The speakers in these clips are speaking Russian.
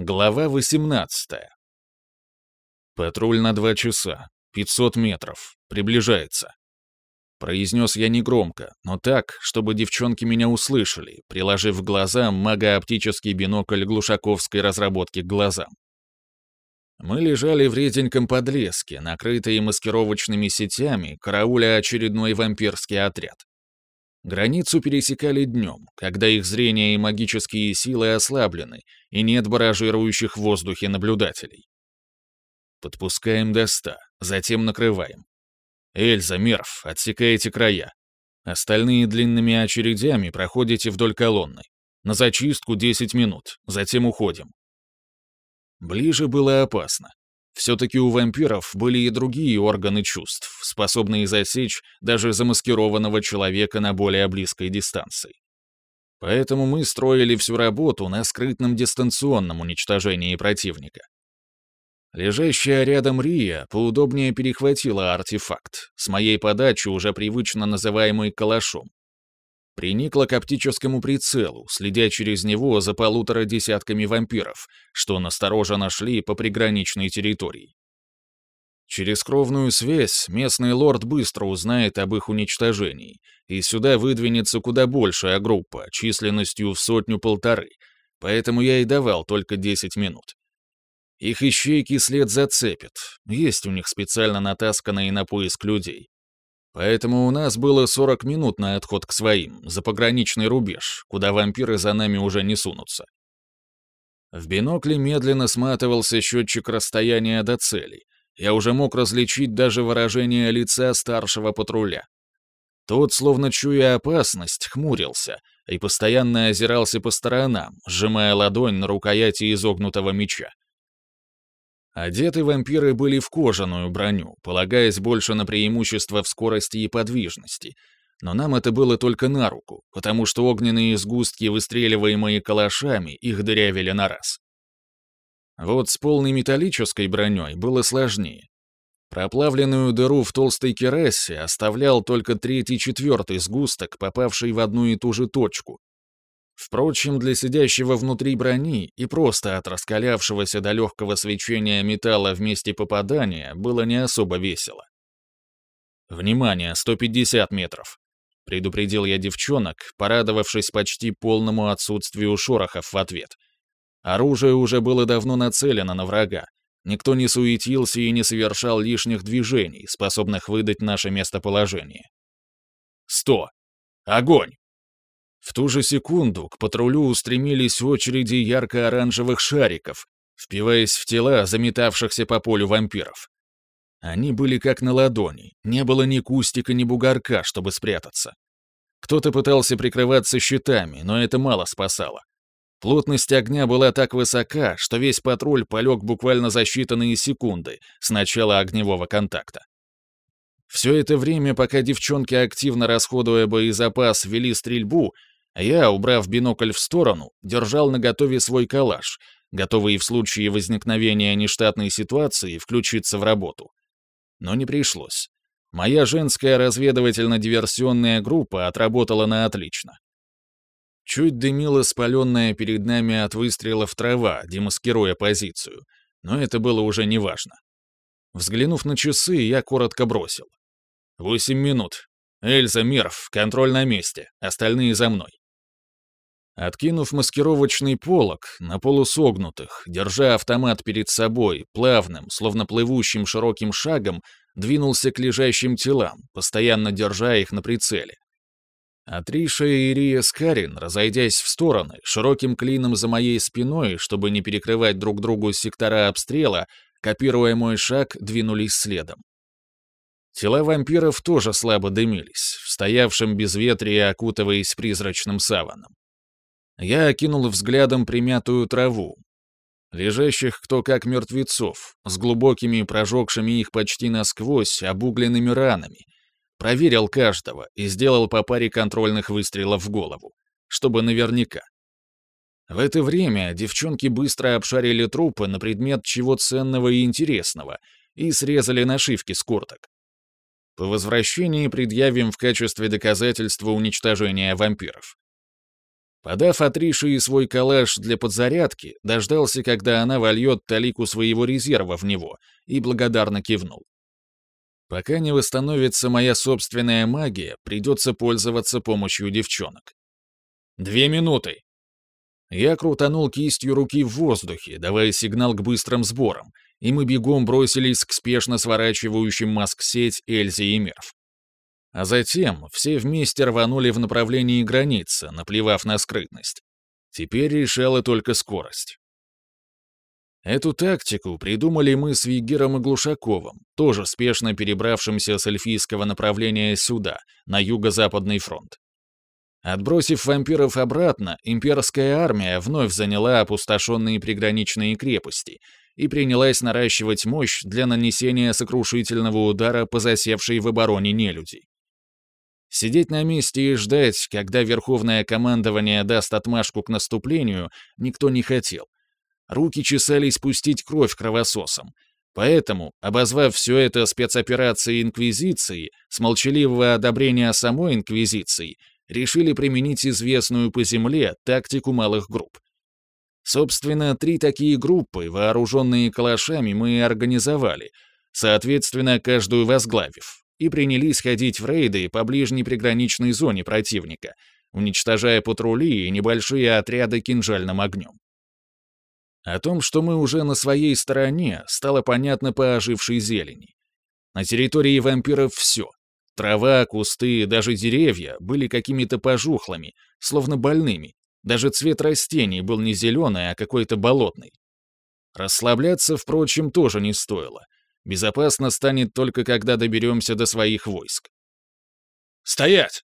Глава 18. Патруль на два часа. 500 метров. Приближается. Произнес я негромко, но так, чтобы девчонки меня услышали, приложив к глазам магооптический бинокль глушаковской разработки к глазам. Мы лежали в реденьком подлеске, накрытые маскировочными сетями, карауля очередной вампирский отряд. Границу пересекали днем, когда их зрение и магические силы ослаблены, и нет баражирующих в воздухе наблюдателей. Подпускаем до ста, затем накрываем. Эльза, Мерв, отсекаете края. Остальные длинными очередями проходите вдоль колонны. На зачистку 10 минут, затем уходим. Ближе было опасно. Все-таки у вампиров были и другие органы чувств, способные засечь даже замаскированного человека на более близкой дистанции. Поэтому мы строили всю работу на скрытном дистанционном уничтожении противника. Лежащая рядом Рия поудобнее перехватила артефакт, с моей подачи уже привычно называемый калашом. Приникла к оптическому прицелу, следя через него за полутора десятками вампиров, что настороженно шли по приграничной территории. Через кровную связь местный лорд быстро узнает об их уничтожении, и сюда выдвинется куда большая группа, численностью в сотню-полторы, поэтому я и давал только 10 минут. Их ищейки след зацепят, есть у них специально натасканные на поиск людей. Поэтому у нас было 40 минут на отход к своим, за пограничный рубеж, куда вампиры за нами уже не сунутся. В бинокле медленно сматывался счетчик расстояния до цели. Я уже мог различить даже выражение лица старшего патруля. Тот, словно чуя опасность, хмурился и постоянно озирался по сторонам, сжимая ладонь на рукояти изогнутого меча. Одеты вампиры были в кожаную броню, полагаясь больше на преимущество в скорости и подвижности. Но нам это было только на руку, потому что огненные сгустки, выстреливаемые калашами, их дырявили на раз. Вот с полной металлической броней было сложнее. Проплавленную дыру в толстой керасе оставлял только третий-четвертый сгусток, попавший в одну и ту же точку, Впрочем, для сидящего внутри брони и просто от раскалявшегося до легкого свечения металла в месте попадания было не особо весело. «Внимание, 150 метров!» — предупредил я девчонок, порадовавшись почти полному отсутствию шорохов в ответ. Оружие уже было давно нацелено на врага. Никто не суетился и не совершал лишних движений, способных выдать наше местоположение. «Сто! Огонь!» В ту же секунду к патрулю устремились очереди ярко-оранжевых шариков, впиваясь в тела заметавшихся по полю вампиров. Они были как на ладони, не было ни кустика, ни бугорка, чтобы спрятаться. Кто-то пытался прикрываться щитами, но это мало спасало. Плотность огня была так высока, что весь патруль полег буквально за считанные секунды с начала огневого контакта. Все это время, пока девчонки, активно расходуя боезапас, вели стрельбу, я, убрав бинокль в сторону, держал наготове свой калаш, готовый в случае возникновения нештатной ситуации включиться в работу. Но не пришлось. Моя женская разведывательно-диверсионная группа отработала на отлично. Чуть дымила спаленная перед нами от выстрелов трава, демаскируя позицию, но это было уже неважно. Взглянув на часы, я коротко бросил. «Восемь минут. Эльза, Мерв, контроль на месте, остальные за мной». Откинув маскировочный полог, на полусогнутых, держа автомат перед собой, плавным, словно плывущим широким шагом, двинулся к лежащим телам, постоянно держа их на прицеле. Атриша и Ирия Скарин, разойдясь в стороны, широким клином за моей спиной, чтобы не перекрывать друг другу сектора обстрела, копируя мой шаг, двинулись следом. Тела вампиров тоже слабо дымились, в стоявшем безветрии окутываясь призрачным саваном. Я окинул взглядом примятую траву. Лежащих кто как мертвецов, с глубокими прожегшими их почти насквозь обугленными ранами. Проверил каждого и сделал по паре контрольных выстрелов в голову, чтобы наверняка. В это время девчонки быстро обшарили трупы на предмет чего ценного и интересного и срезали нашивки с курток. По возвращении предъявим в качестве доказательства уничтожения вампиров. Подав Атриши свой калаш для подзарядки, дождался, когда она вольет талику своего резерва в него, и благодарно кивнул. Пока не восстановится моя собственная магия, придется пользоваться помощью девчонок. Две минуты. Я крутанул кистью руки в воздухе, давая сигнал к быстрым сборам, и мы бегом бросились к спешно сворачивающим маск-сеть Эльзе и Мерв. А затем все вместе рванули в направлении границы, наплевав на скрытность. Теперь решала только скорость. Эту тактику придумали мы с Вигером и Глушаковым, тоже спешно перебравшимся с эльфийского направления сюда, на юго-западный фронт. Отбросив вампиров обратно, имперская армия вновь заняла опустошенные приграничные крепости и принялась наращивать мощь для нанесения сокрушительного удара по засевшей в обороне нелюди. Сидеть на месте и ждать, когда Верховное командование даст отмашку к наступлению, никто не хотел, Руки чесались пустить кровь кровососом. Поэтому, обозвав все это спецоперацией Инквизиции, с молчаливого одобрения самой Инквизиции, решили применить известную по земле тактику малых групп. Собственно, три такие группы, вооруженные калашами, мы и организовали, соответственно, каждую возглавив, и принялись ходить в рейды по ближней приграничной зоне противника, уничтожая патрули и небольшие отряды кинжальным огнем. О том, что мы уже на своей стороне, стало понятно по ожившей зелени. На территории вампиров все. Трава, кусты, даже деревья были какими-то пожухлыми, словно больными. Даже цвет растений был не зеленый, а какой-то болотный. Расслабляться, впрочем, тоже не стоило. Безопасно станет только когда доберемся до своих войск. «Стоять!»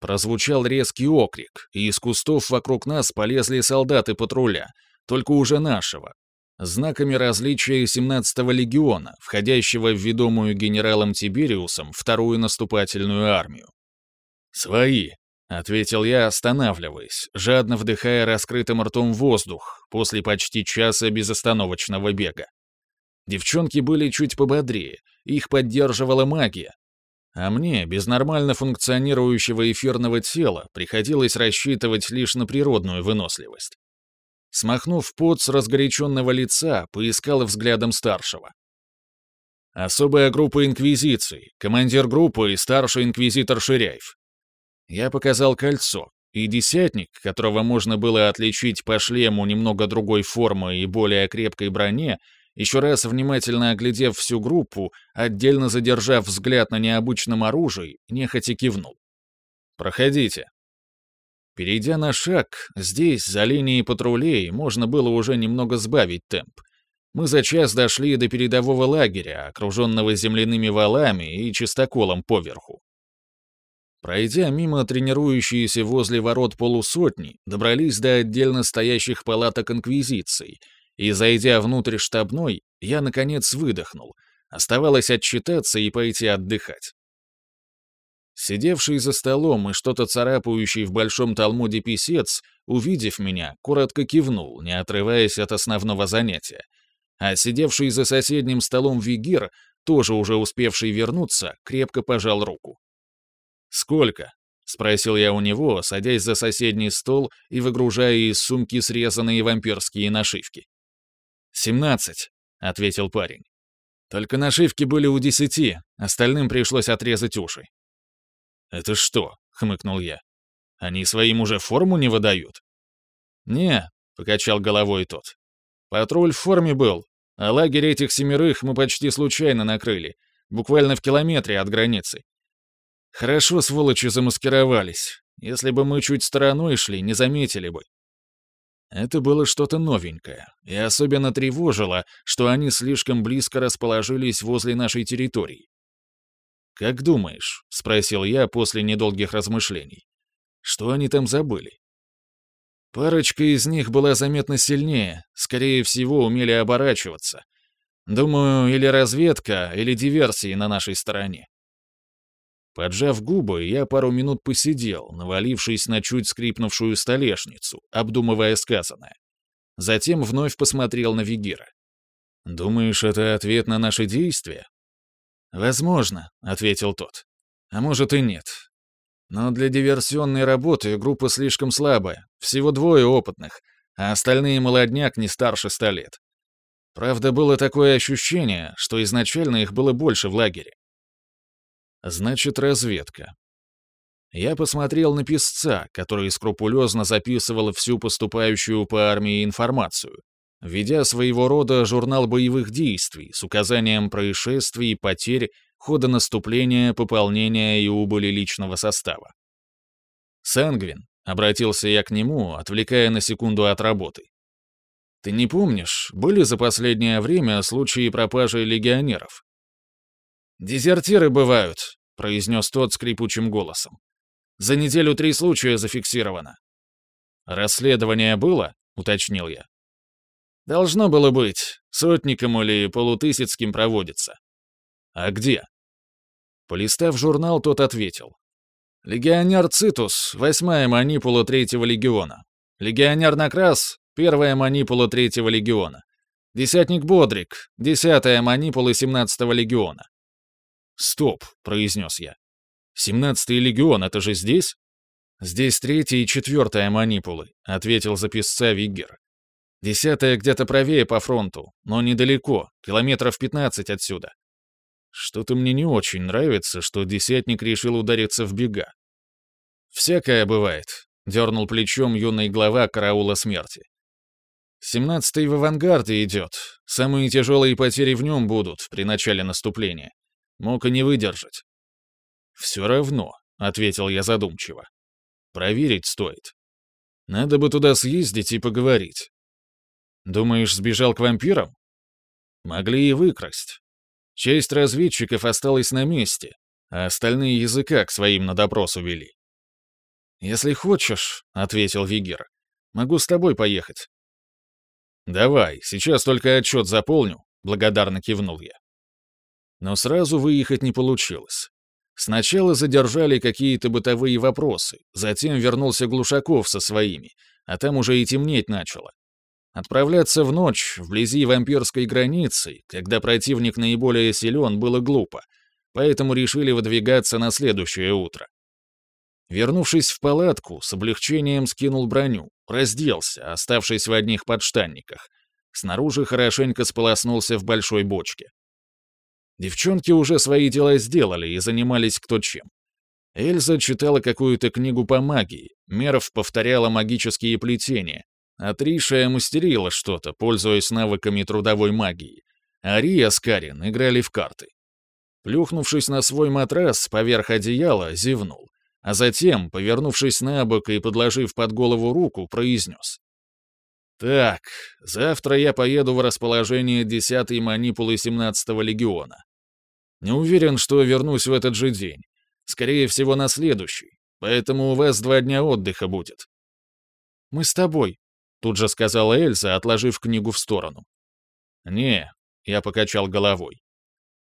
Прозвучал резкий окрик, и из кустов вокруг нас полезли солдаты патруля, только уже нашего, знаками различия 17-го легиона, входящего в ведомую генералом Тибериусом вторую наступательную армию. «Свои», — ответил я, останавливаясь, жадно вдыхая раскрытым ртом воздух после почти часа безостановочного бега. Девчонки были чуть пободрее, их поддерживала магия. А мне, без нормально функционирующего эфирного тела, приходилось рассчитывать лишь на природную выносливость. Смахнув пот с разгоряченного лица, поискал взглядом старшего. «Особая группа Инквизиции, командир группы и старший инквизитор Ширяев». Я показал кольцо, и десятник, которого можно было отличить по шлему немного другой формы и более крепкой броне, еще раз внимательно оглядев всю группу, отдельно задержав взгляд на необычном оружии, нехотя кивнул. «Проходите». Перейдя на шаг, здесь, за линией патрулей, можно было уже немного сбавить темп. Мы за час дошли до передового лагеря, окруженного земляными валами и чистоколом поверху. Пройдя мимо тренирующиеся возле ворот полусотни, добрались до отдельно стоящих палаток Инквизиции, и, зайдя внутрь штабной, я, наконец, выдохнул. Оставалось отчитаться и пойти отдыхать. Сидевший за столом и что-то царапающий в большом талмуде писец, увидев меня, коротко кивнул, не отрываясь от основного занятия. А сидевший за соседним столом Вигир, тоже уже успевший вернуться, крепко пожал руку. «Сколько?» — спросил я у него, садясь за соседний стол и выгружая из сумки срезанные вампирские нашивки. «Семнадцать», — ответил парень. «Только нашивки были у десяти, остальным пришлось отрезать уши. «Это что?» — хмыкнул я. «Они своим уже форму не выдают?» «Не», — покачал головой тот. «Патруль в форме был, а лагерь этих семерых мы почти случайно накрыли, буквально в километре от границы. Хорошо сволочи замаскировались. Если бы мы чуть стороной шли, не заметили бы. Это было что-то новенькое, и особенно тревожило, что они слишком близко расположились возле нашей территории. «Как думаешь?» — спросил я после недолгих размышлений. «Что они там забыли?» Парочка из них была заметно сильнее, скорее всего, умели оборачиваться. Думаю, или разведка, или диверсии на нашей стороне. Поджав губы, я пару минут посидел, навалившись на чуть скрипнувшую столешницу, обдумывая сказанное. Затем вновь посмотрел на Вигира. «Думаешь, это ответ на наши действия?» «Возможно», — ответил тот. «А может и нет. Но для диверсионной работы группа слишком слабая, всего двое опытных, а остальные молодняк не старше ста лет. Правда, было такое ощущение, что изначально их было больше в лагере. Значит, разведка. Я посмотрел на писца, который скрупулезно записывал всю поступающую по армии информацию, ведя своего рода журнал боевых действий с указанием происшествий, потерь, хода наступления, пополнения и убыли личного состава. «Сангвин», — обратился я к нему, отвлекая на секунду от работы. «Ты не помнишь, были за последнее время случаи пропажи легионеров?» «Дезертиры бывают», — произнес тот скрипучим голосом. «За неделю три случая зафиксировано». «Расследование было?» — уточнил я. «Должно было быть. Сотником или полутысяцким проводится». «А где?» Полистав журнал, тот ответил. «Легионер Цитус, восьмая манипула третьего легиона. Легионер Накрас, первая манипула третьего легиона. Десятник Бодрик, десятая манипула семнадцатого легиона». «Стоп», — произнес я. «Семнадцатый легион, это же здесь?» «Здесь третья и четвертая манипулы», — ответил за писца Виггер. «Десятая где-то правее по фронту, но недалеко, километров пятнадцать отсюда. Что-то мне не очень нравится, что десятник решил удариться в бега. «Всякое бывает», — дернул плечом юный глава караула смерти. «Семнадцатый в авангарде идет. Самые тяжелые потери в нем будут при начале наступления. Мог и не выдержать». «Все равно», — ответил я задумчиво. «Проверить стоит. Надо бы туда съездить и поговорить». «Думаешь, сбежал к вампирам?» «Могли и выкрасть. Часть разведчиков осталась на месте, а остальные языка к своим на допрос увели. «Если хочешь», — ответил Вигер, — «могу с тобой поехать». «Давай, сейчас только отчет заполню», — благодарно кивнул я. Но сразу выехать не получилось. Сначала задержали какие-то бытовые вопросы, затем вернулся Глушаков со своими, а там уже и темнеть начало. Отправляться в ночь, вблизи вампирской границы, когда противник наиболее силен, было глупо, поэтому решили выдвигаться на следующее утро. Вернувшись в палатку, с облегчением скинул броню, разделся, оставшись в одних подштанниках. Снаружи хорошенько сполоснулся в большой бочке. Девчонки уже свои дела сделали и занимались кто чем. Эльза читала какую-то книгу по магии, Меров повторяла магические плетения, Атришия мастерила что-то, пользуясь навыками трудовой магии. Ари с Карин играли в карты. Плюхнувшись на свой матрас поверх одеяла, зевнул, а затем, повернувшись на бок и подложив под голову руку, произнес. «Так, завтра я поеду в расположение 10-й манипулы 17-го легиона. Не уверен, что вернусь в этот же день. Скорее всего, на следующий, поэтому у вас два дня отдыха будет». «Мы с тобой», Тут же сказала Эльза, отложив книгу в сторону. «Не», — я покачал головой.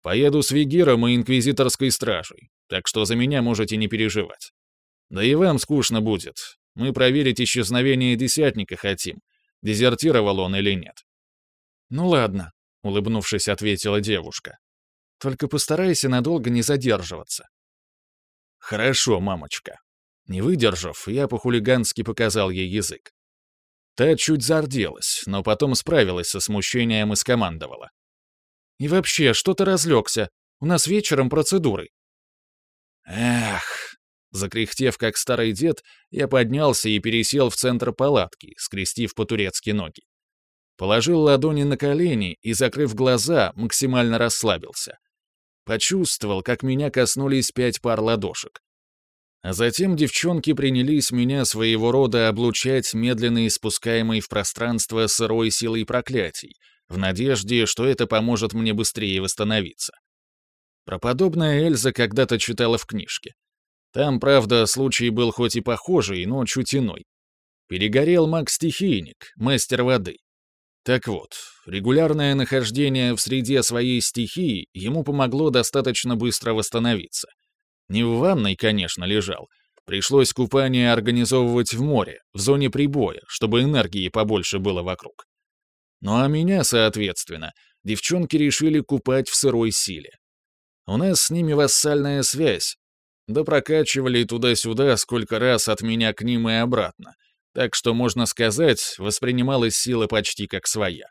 «Поеду с Вигиром и Инквизиторской стражей, так что за меня можете не переживать. Да и вам скучно будет. Мы проверить исчезновение десятника хотим, дезертировал он или нет». «Ну ладно», — улыбнувшись, ответила девушка. «Только постарайся надолго не задерживаться». «Хорошо, мамочка». Не выдержав, я по-хулигански показал ей язык. Та чуть зарделась, но потом справилась со смущением и скомандовала. «И вообще, что ты разлегся? У нас вечером процедуры». «Эх!» Закряхтев, как старый дед, я поднялся и пересел в центр палатки, скрестив по-турецки ноги. Положил ладони на колени и, закрыв глаза, максимально расслабился. Почувствовал, как меня коснулись пять пар ладошек. А затем девчонки принялись меня своего рода облучать медленно испускаемой в пространство сырой силой проклятий, в надежде, что это поможет мне быстрее восстановиться. Про подобное Эльза когда-то читала в книжке. Там, правда, случай был хоть и похожий, но чуть иной. Перегорел маг-стихийник, мастер воды. Так вот, регулярное нахождение в среде своей стихии ему помогло достаточно быстро восстановиться — не в ванной, конечно, лежал. Пришлось купание организовывать в море, в зоне прибоя, чтобы энергии побольше было вокруг. Ну а меня, соответственно, девчонки решили купать в сырой силе. У нас с ними вассальная связь. Да прокачивали туда-сюда сколько раз от меня к ним и обратно, так что, можно сказать, воспринималась сила почти как своя.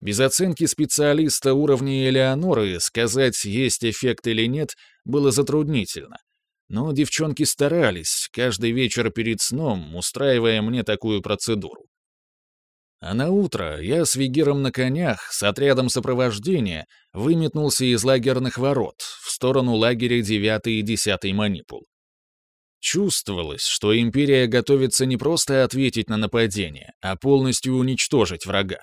Без оценки специалиста уровня Элеоноры сказать, есть эффект или нет, было затруднительно. Но девчонки старались, каждый вечер перед сном, устраивая мне такую процедуру. А на утро я с Вигером на конях, с отрядом сопровождения, выметнулся из лагерных ворот в сторону лагеря 9 и 10 манипул. Чувствовалось, что империя готовится не просто ответить на нападение, а полностью уничтожить врага.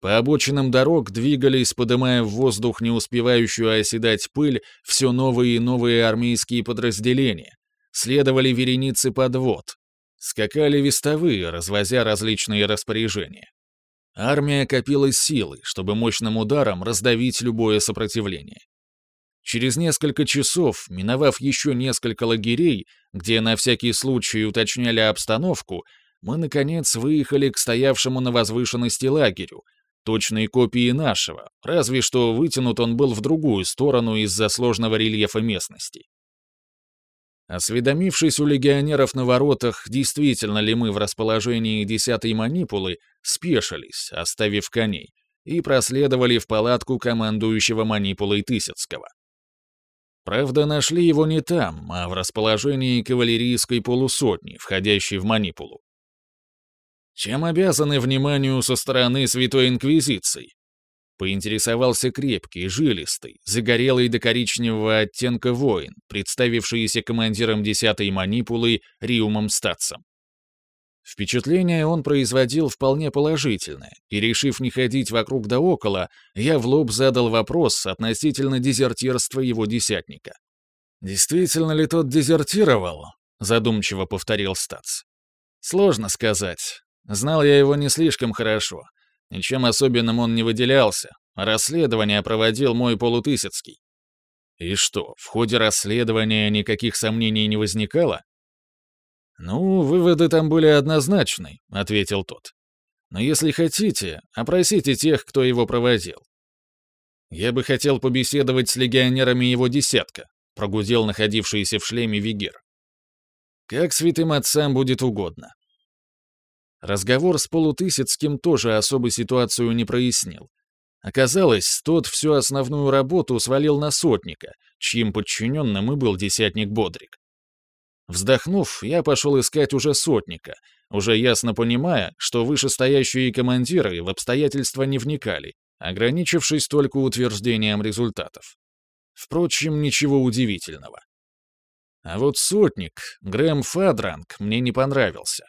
По обочинам дорог двигались, подымая в воздух не успевающую оседать пыль, все новые и новые армейские подразделения. Следовали вереницы подвод. Скакали вестовые, развозя различные распоряжения. Армия копила силы, чтобы мощным ударом раздавить любое сопротивление. Через несколько часов, миновав еще несколько лагерей, где на всякий случай уточняли обстановку, мы, наконец, выехали к стоявшему на возвышенности лагерю, точной копии нашего, разве что вытянут он был в другую сторону из-за сложного рельефа местности. Осведомившись у легионеров на воротах, действительно ли мы в расположении десятой манипулы, спешились, оставив коней, и проследовали в палатку командующего манипулой Тысяцкого. Правда, нашли его не там, а в расположении кавалерийской полусотни, входящей в манипулу. Чем обязаны вниманию со стороны Святой Инквизиции? Поинтересовался крепкий, жилистый, загорелый до коричневого оттенка воин, представившийся командиром 10-й манипулы Риумом Статсом. Впечатление он производил вполне положительное, и, решив не ходить вокруг да около, я в лоб задал вопрос относительно дезертирства его десятника. «Действительно ли тот дезертировал?» — задумчиво повторил Статс. «Сложно сказать. Знал я его не слишком хорошо. Ничем особенным он не выделялся. Расследование проводил мой полутысяцкий. И что, в ходе расследования никаких сомнений не возникало? «Ну, выводы там были однозначны», — ответил тот. «Но если хотите, опросите тех, кто его проводил». «Я бы хотел побеседовать с легионерами его десятка», — прогудел находившийся в шлеме Вигер. «Как святым отцам будет угодно. Разговор с Полутысяцким тоже особо ситуацию не прояснил. Оказалось, тот всю основную работу свалил на сотника, чьим подчиненным и был десятник Бодрик. Вздохнув, я пошел искать уже сотника, уже ясно понимая, что вышестоящие командиры в обстоятельства не вникали, ограничившись только утверждением результатов. Впрочем, ничего удивительного. А вот сотник, Грэм Фадранг, мне не понравился.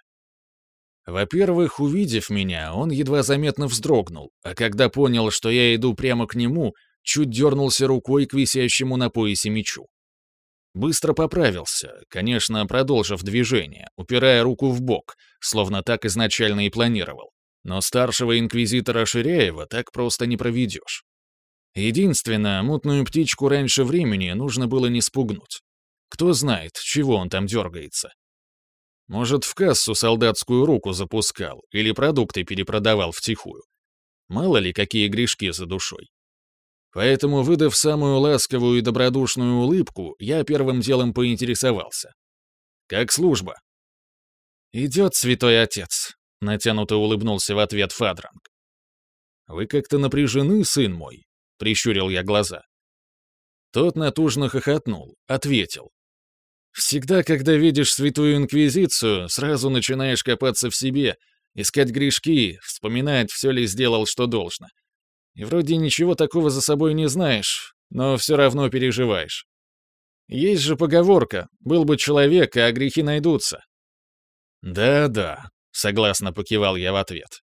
Во-первых, увидев меня, он едва заметно вздрогнул, а когда понял, что я иду прямо к нему, чуть дернулся рукой к висящему на поясе мечу. Быстро поправился, конечно, продолжив движение, упирая руку в бок, словно так изначально и планировал. Но старшего инквизитора Ширяева так просто не проведешь. Единственное, мутную птичку раньше времени нужно было не спугнуть. Кто знает, чего он там дергается. Может, в кассу солдатскую руку запускал или продукты перепродавал втихую. Мало ли, какие грешки за душой. Поэтому, выдав самую ласковую и добродушную улыбку, я первым делом поинтересовался. «Как служба?» «Идет, святой отец», — натянуто улыбнулся в ответ Фадранг. «Вы как-то напряжены, сын мой?» — прищурил я глаза. Тот натужно хохотнул, ответил. Всегда, когда видишь Святую Инквизицию, сразу начинаешь копаться в себе, искать грешки, вспоминать, все ли сделал, что должно. И вроде ничего такого за собой не знаешь, но все равно переживаешь. Есть же поговорка «был бы человек, а грехи найдутся». «Да-да», — согласно покивал я в ответ.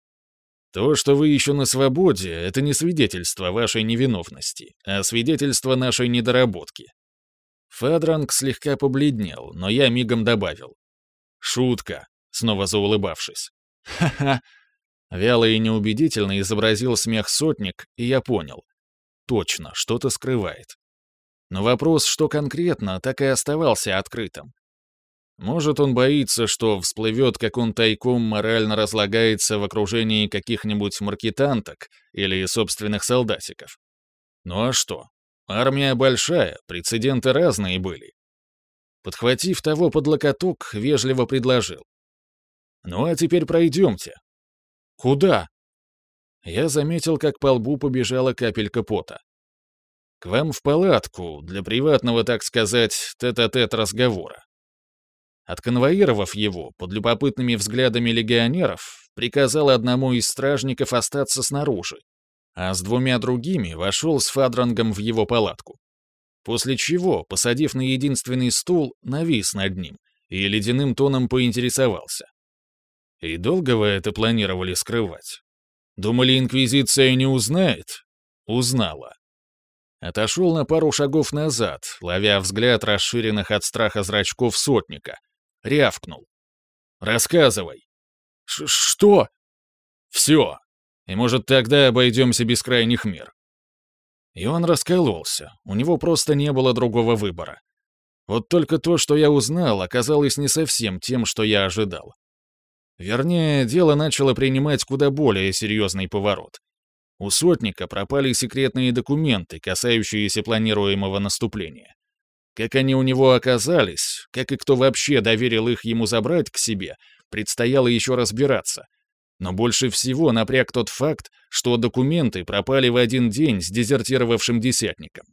«То, что вы еще на свободе, это не свидетельство вашей невиновности, а свидетельство нашей недоработки. Федранг слегка побледнел, но я мигом добавил. «Шутка», снова заулыбавшись. «Ха-ха!» Вяло и неубедительно изобразил смех сотник, и я понял. Точно, что-то скрывает. Но вопрос, что конкретно, так и оставался открытым. Может, он боится, что всплывет, как он тайком морально разлагается в окружении каких-нибудь маркетанток или собственных солдатиков. Ну а что? Армия большая, прецеденты разные были. Подхватив того под локоток, вежливо предложил. «Ну а теперь пройдемте». «Куда?» Я заметил, как по лбу побежала капелька пота. «К вам в палатку, для приватного, так сказать, тет-а-тет -тет разговора». Отконвоировав его под любопытными взглядами легионеров, приказал одному из стражников остаться снаружи, а с двумя другими вошел с Фадрангом в его палатку. После чего, посадив на единственный стул, навис над ним и ледяным тоном поинтересовался. «И долго вы это планировали скрывать? Думали, Инквизиция не узнает?» Узнала. Отошел на пару шагов назад, ловя взгляд расширенных от страха зрачков сотника. Рявкнул. «Рассказывай». Ш «Что?» «Все. И, может, тогда обойдемся без крайних мер». И он раскололся, у него просто не было другого выбора. Вот только то, что я узнал, оказалось не совсем тем, что я ожидал. Вернее, дело начало принимать куда более серьезный поворот. У сотника пропали секретные документы, касающиеся планируемого наступления. Как они у него оказались, как и кто вообще доверил их ему забрать к себе, предстояло еще разбираться — но больше всего напряг тот факт, что документы пропали в один день с дезертировавшим десятником.